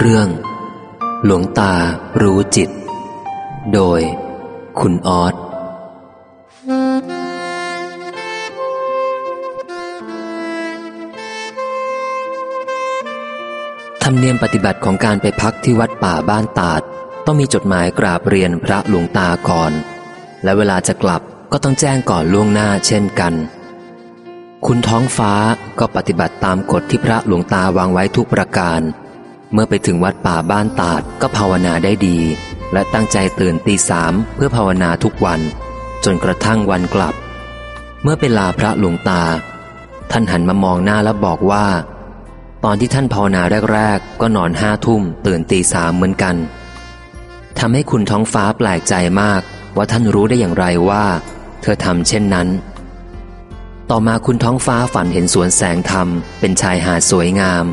เรื่อง หลวงตารู้จิต โดย คุณออสธรรมเนียมปฏิบัติของการไปพักที่วัดป่าบ้านตาด ต้องมีจดหมายกราบเรียนพระหลวงตาก่อน และเวลาจะกลับก็ต้องแจ้งก่อนล่วงหน้าเช่นกัน คุณท้องฟ้าก็ปฏิบัติตามกฎที่พระหลวงตาวางไว้ทุกประการ เมื่อไปถึงวัดป่าบ้านตาดก็ภาวนาได้ดี และตั้งใจตื่นตีสามเพื่อภาวนาทุกวัน จนกระทั่งวันกลับ เมื่อไปลาพระหลวงตา ท่านหันมามองหน้าแล้วบอกว่า ตอนที่ท่านภาวนาแรกๆ ก็นอนห้าทุ่มตื่นตีสามเหมือนกันทำให้คุณท้องฟ้าแปลกใจมาก ว่าท่านรู้ได้อย่างไรว่า เธอทำเช่นนั้น ต่อมาคุณท้องฟ้าฝันเห็นสวนแสงธรรมเป็นชายหาดสวยงาม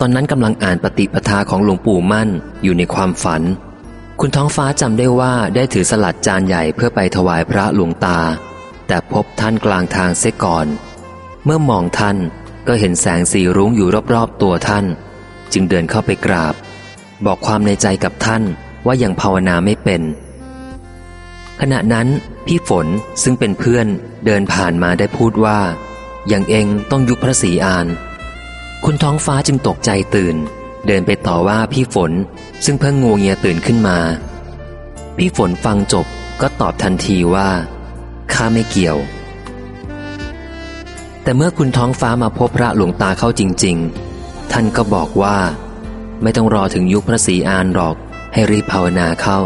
ตอนนั้นกำลังอ่านปฏิปทาของหลวงปู่มั่นอยู่ในความฝัน คุณท้องฟ้าจำได้ว่าได้ถือสลัดจานใหญ่เพื่อไปถวายพระหลวงตา แต่พบท่านกลางทางเสียก่อน เมื่อมองท่านก็เห็นแสงสีรุ้งอยู่รอบๆตัวท่าน จึงเดินเข้าไปกราบ บอกความในใจกับท่านว่ายังภาวนาไม่เป็น ขณะนั้นพี่ฝนซึ่งเป็นเพื่อนเดินผ่านมาได้พูดว่า อย่างเองต้องยุบพระศรีอาน คุณท้องฟ้าจึงตกใจตื่น เดินไปต่อว่าพี่ฝน ซึ่งเพิ่งงูเงียตื่นขึ้นมา พี่ฝนฟังจบก็ตอบทันทีว่าข้าไม่เกี่ยว แต่เมื่อคุณท้องฟ้ามาพบพระหลวงตาเข้าจริง ๆ ท่านก็บอกว่า ไม่ต้องรอถึงยุคพระศรีอานหรอกให้รีบภาวนาเข้า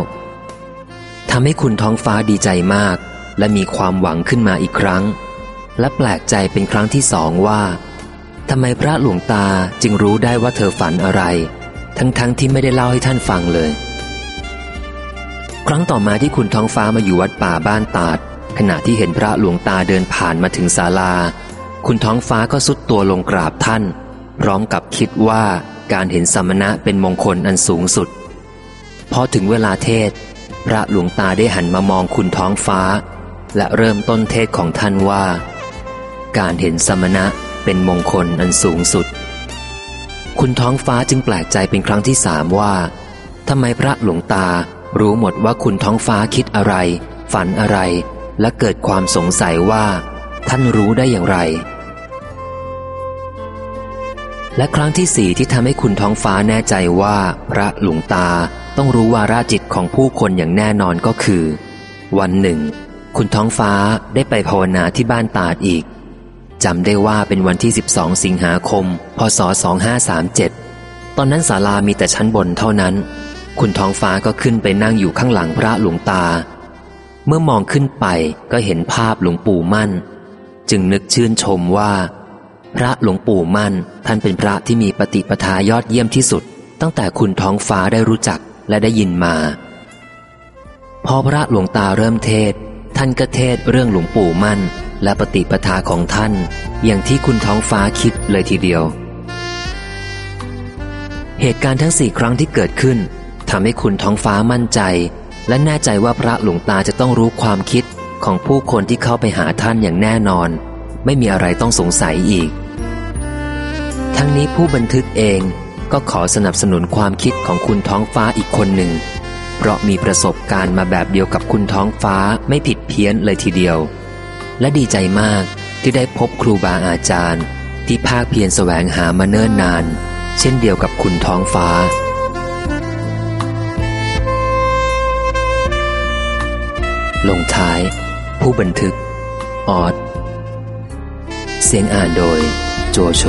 ทำให้คุณท้องฟ้าดีใจมาก และมีความหวังขึ้นมาอีกครั้ง และแปลกใจเป็นครั้งที่สองว่า ทำไมพระหลวงตาจึงรู้ได้ว่าเธอฝันอะไร ทั้งๆทที่ไม่ได้เล่าให้ท่านฟังเลย ครั้งต่อมาที่คุณท้องฟ้ามาอยู่วัดป่าบ้านตาด ขณะที่เห็นพระหลวงตาเดินผ่านมาถึงศาลา คุณท้องฟ้าก็สุดตัวลงกราบท่าน พร้อมกับคิดว่าการเห็นสมณะเป็นมงคลอันสูงสุด พอถึงเวลาเทศ พระหลวงตาได้หันมามองคุณท้องฟ้า และเริ่มต้นเทศของท่านว่า การเห็นสมณะเป็นมงคลอันสูงสุด คุณท้องฟ้าจึงแปลกใจเป็นครั้งที่สามว่าทำไมพระหลวงตารู้หมดว่าคุณท้องฟ้าคิดอะไร ฝันอะไร และเกิดความสงสัยว่า ท่านรู้ได้อย่างไร และครั้งที่สี่ที่ทำให้คุณท้องฟ้าแน่ใจว่า พระหลวงตาต้องรู้วาราจิตของผู้คนอย่างแน่นอนก็คือ วันหนึ่ง คุณท้องฟ้าได้ไปภาวนาที่บ้านตาดอีก จำได้ว่าเป็นวันที่ 12 สิงหาคม พศ 2537 ตอนนั้นศาลามีแต่ชั้นบนเท่านั้น คุณท้องฟ้าก็ขึ้นไปนั่งอยู่ข้างหลังพระหลวงตา เมื่อมองขึ้นไปก็เห็นภาพหลวงปู่มั่น จึงนึกชื่นชมว่า พระหลวงปู่มั่นท่านเป็นพระที่มีปฏิปทายอดเยี่ยมที่สุด ตั้งแต่คุณท้องฟ้าได้รู้จักและได้ยินมา พอพระหลวงตาเริ่มเทศ ท่านก็เทศเรื่องหลวงปู่มั่น และปฏิปทาของท่าน อย่างที่คุณท้องฟ้าคิดเลยทีเดียว เหตุการณ์ทั้งสี่ครั้งที่เกิดขึ้นทำให้คุณท้องฟ้ามั่นใจ และแน่ใจว่าพระหลวงตาจะต้องรู้ความคิดของผู้คนที่เข้าไปหาท่านอย่างแน่นอน ไม่มีอะไรต้องสงสัยอีก ทั้งนี้ผู้บันทึกเองก็ขอสนับสนุนความคิดของคุณท้องฟ้าอีกคนหนึ่ง เพราะมีประสบการณ์มาแบบเดียวกับคุณท้องฟ้าไม่ผิดเพี้ยนเลยทีเดียว และดีใจมากที่ได้พบครูบาอาจารย์ ที่ภาคเพียรแสวงหามาเนิ่นนาน เช่นเดียวกับคุณท้องฟ้า ลงท้าย ผู้บันทึก ออด เสียงอ่านโดย โจโฉ